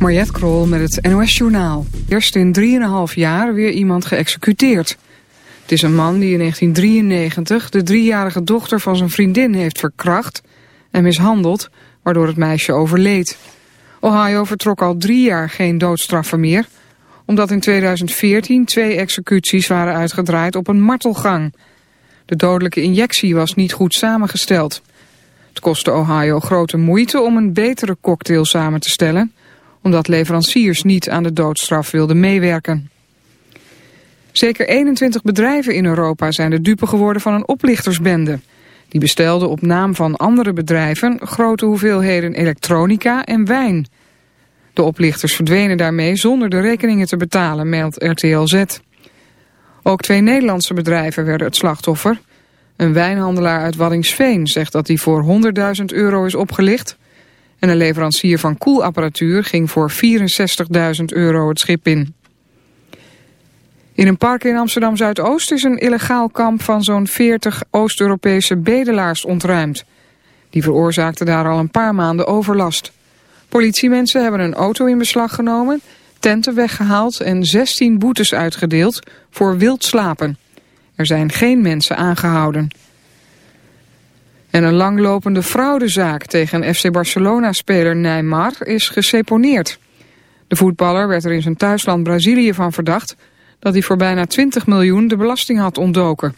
Mariette Krol met het NOS Journaal. Eerst in 3,5 jaar weer iemand geëxecuteerd. Het is een man die in 1993 de driejarige dochter van zijn vriendin heeft verkracht en mishandeld, waardoor het meisje overleed. Ohio vertrok al drie jaar geen doodstraffen meer, omdat in 2014 twee executies waren uitgedraaid op een martelgang. De dodelijke injectie was niet goed samengesteld. Het kostte Ohio grote moeite om een betere cocktail samen te stellen omdat leveranciers niet aan de doodstraf wilden meewerken. Zeker 21 bedrijven in Europa zijn de dupe geworden van een oplichtersbende. Die bestelden op naam van andere bedrijven grote hoeveelheden elektronica en wijn. De oplichters verdwenen daarmee zonder de rekeningen te betalen, meldt RTL Z. Ook twee Nederlandse bedrijven werden het slachtoffer. Een wijnhandelaar uit Waddingsveen zegt dat hij voor 100.000 euro is opgelicht... En een leverancier van koelapparatuur ging voor 64.000 euro het schip in. In een park in Amsterdam-Zuidoost is een illegaal kamp van zo'n 40 Oost-Europese bedelaars ontruimd. Die veroorzaakten daar al een paar maanden overlast. Politiemensen hebben een auto in beslag genomen, tenten weggehaald en 16 boetes uitgedeeld voor wild slapen. Er zijn geen mensen aangehouden. En een langlopende fraudezaak tegen FC Barcelona-speler Neymar is geseponeerd. De voetballer werd er in zijn thuisland Brazilië van verdacht... dat hij voor bijna 20 miljoen de belasting had ontdoken.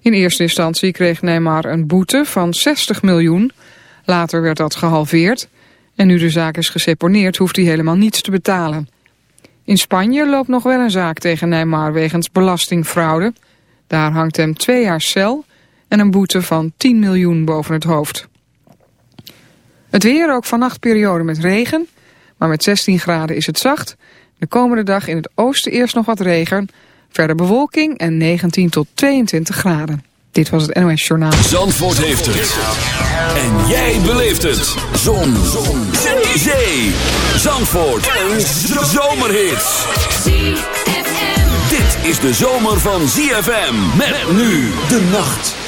In eerste instantie kreeg Neymar een boete van 60 miljoen. Later werd dat gehalveerd. En nu de zaak is geseponeerd hoeft hij helemaal niets te betalen. In Spanje loopt nog wel een zaak tegen Neymar wegens belastingfraude. Daar hangt hem twee jaar cel en een boete van 10 miljoen boven het hoofd. Het weer ook vannacht periode met regen, maar met 16 graden is het zacht. De komende dag in het oosten eerst nog wat regen, verder bewolking en 19 tot 22 graden. Dit was het NOS Journaal. Zandvoort heeft het. En jij beleeft het. Zon. Zon. Zee. Zandvoort. Een zomerhit. Dit is de zomer van ZFM. Met nu de nacht.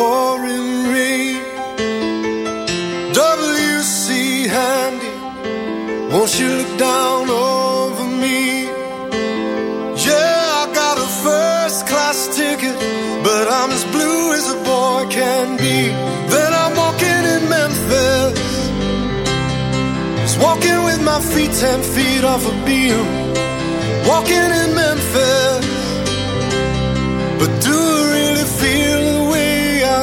Pouring rain. WC Handy, won't you look down over me? Yeah, I got a first class ticket, but I'm as blue as a boy can be. Then I'm walking in Memphis, just walking with my feet ten feet off a Beale. Walking in Memphis,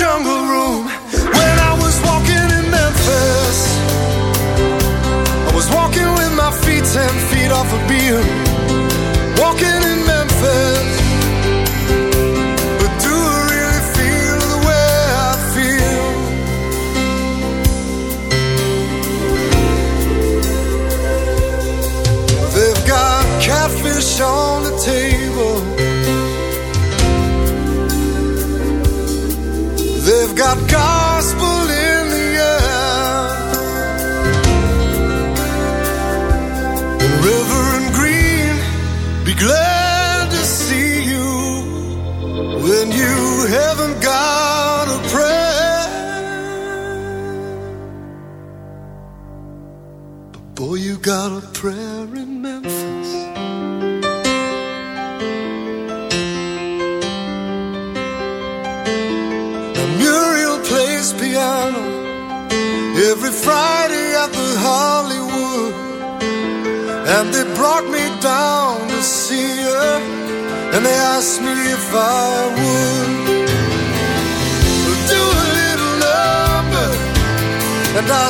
jungle room. When I was walking in Memphis, I was walking with my feet ten feet off a Beale. Walking in Memphis, boy, you got a prayer in Memphis. Now Muriel plays piano every Friday at the Hollywood. And they brought me down to see her, and they asked me if I would do a little number. And I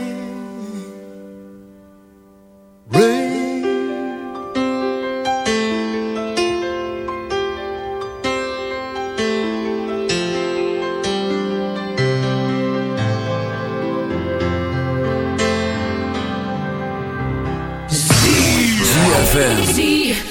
ZFM.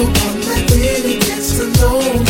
The one that really gets to know you.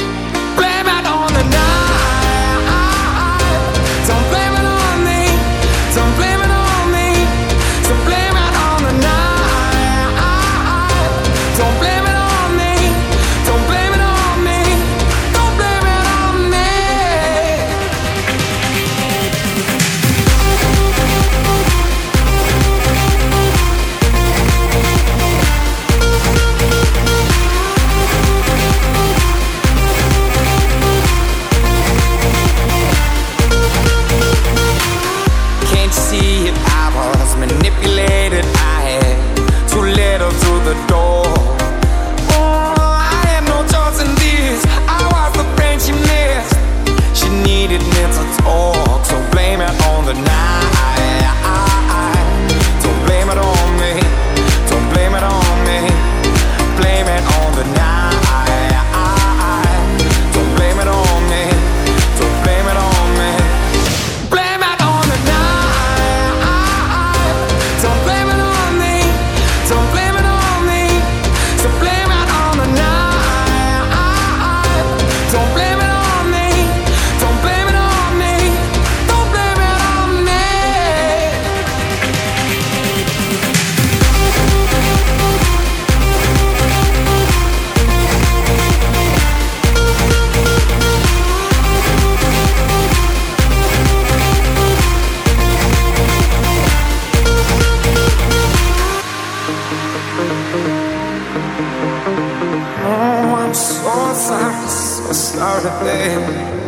started, baby.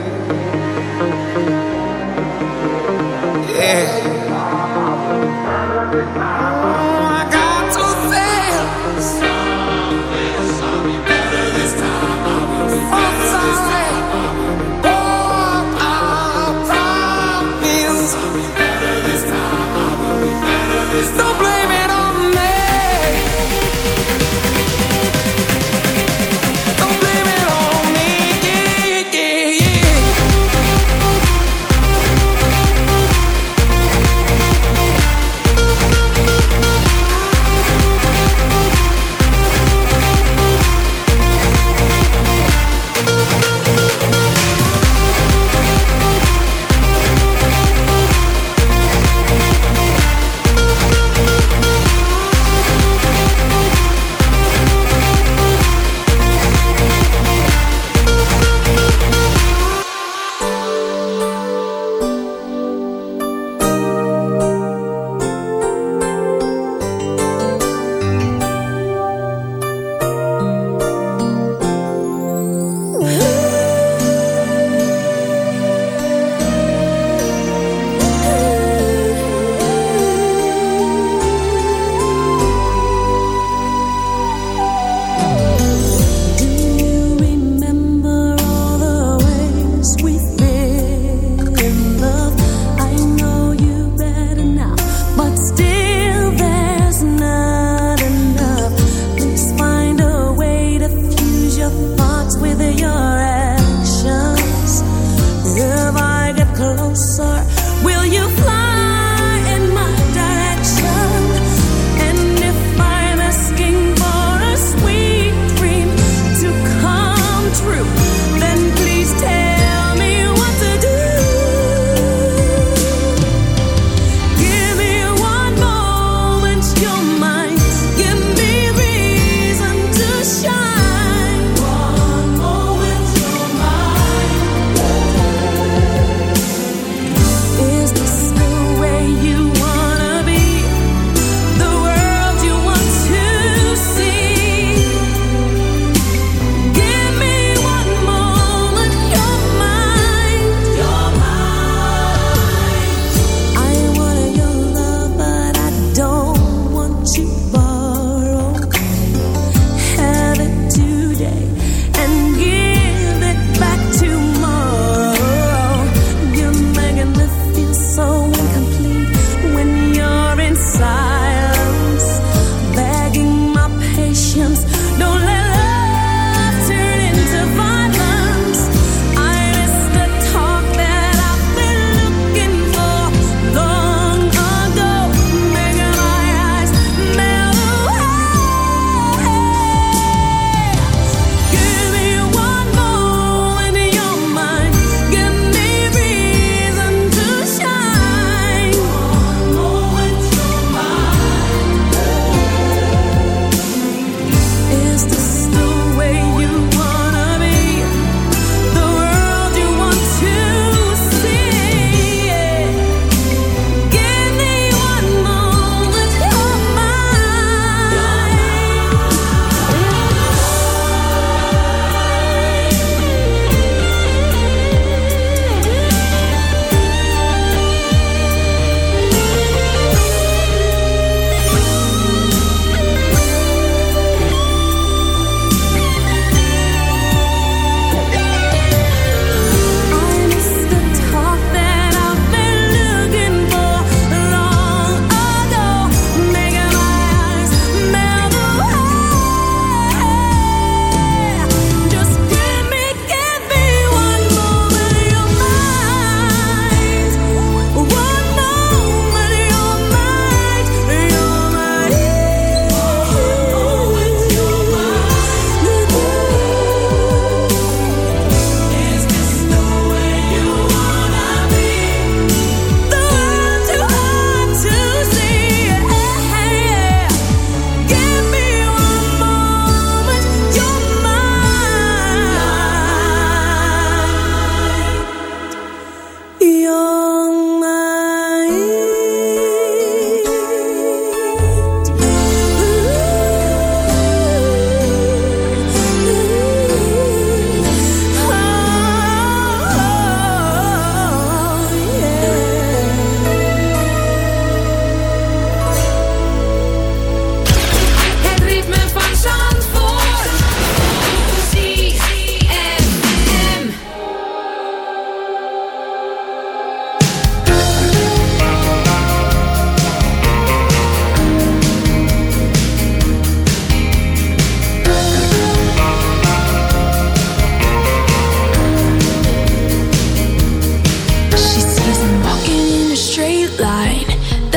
Will you fly?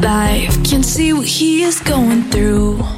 life can see what he is going through.